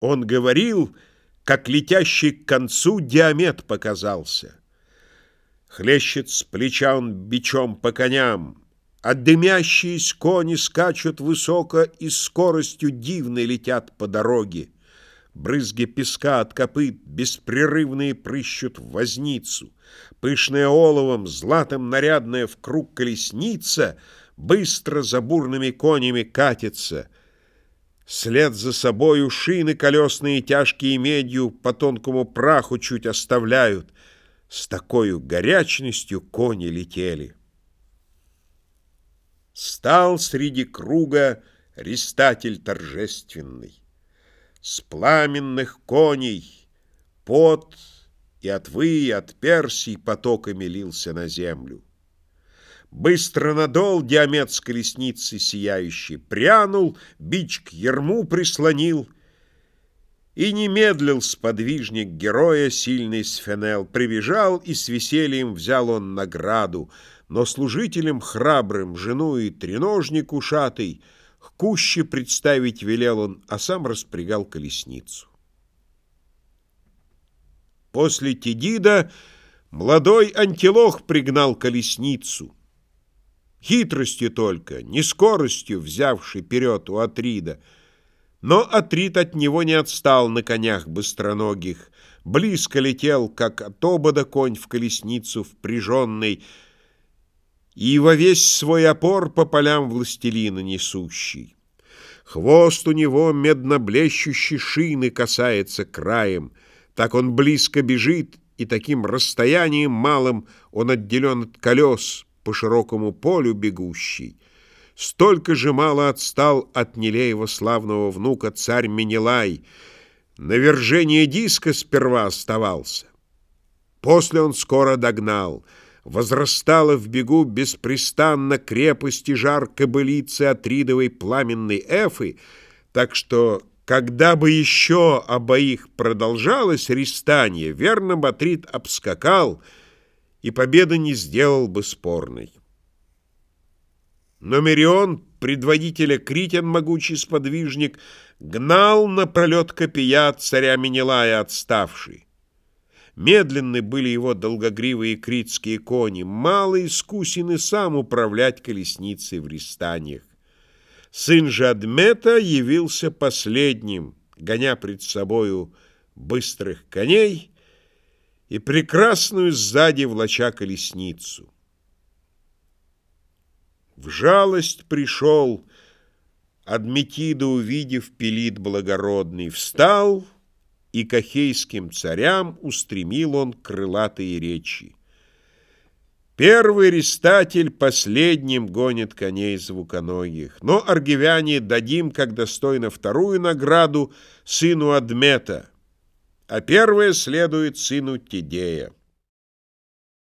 Он говорил, как летящий к концу диамет показался. Хлещет с плеча он бичом по коням, А дымящиеся кони скачут высоко И скоростью дивной летят по дороге. Брызги песка от копыт беспрерывные прыщут в возницу. Пышная оловом, златом нарядная в круг колесница Быстро за бурными конями катится — След за собою шины колесные, тяжкие медью, По тонкому праху чуть оставляют. С такой горячностью кони летели. Стал среди круга рестатель торжественный. С пламенных коней пот и от вы, и от Персий потоками лился на землю. Быстро надол диамет с колесницы сияющий, Прянул, бич к ерму прислонил, И не медлил сподвижник героя сильный Сфенел, Прибежал и с весельем взял он награду, Но служителям храбрым, жену и треножник ушатый, К куще представить велел он, а сам распрягал колесницу. После Тедида молодой антилох пригнал колесницу — Хитростью только, не скоростью взявший вперед у Атрида. Но Атрид от него не отстал на конях быстроногих, близко летел, как от обода конь в колесницу впряженный, и во весь свой опор по полям властелина несущий. Хвост у него медно-блещущей шины касается краем, так он близко бежит, и таким расстоянием малым он отделен от колес, по широкому полю бегущий, столько же мало отстал от Нелеева славного внука царь Менелай, на вержение диска сперва оставался. После он скоро догнал, возрастала в бегу беспрестанно крепость и жар кобылицы Атридовой пламенной эфы, так что, когда бы еще обоих продолжалось рестанье, верно Батрид обскакал — и победа не сделал бы спорной. Но Мерион, предводителя Критян, могучий сподвижник, гнал на пролет копия царя Менелая отставший. Медленны были его долгогривые критские кони, мало искусен и сам управлять колесницей в рестаниях. Сын же Адмета явился последним, гоня пред собою быстрых коней, и прекрасную сзади влача колесницу. В жалость пришел, Адметида, увидев пелит благородный, встал, и к ахейским царям устремил он крылатые речи. Первый рестатель последним гонит коней звуконогих, но аргивяне дадим, как достойно, вторую награду сыну Адмета — а первое следует сыну Тидея.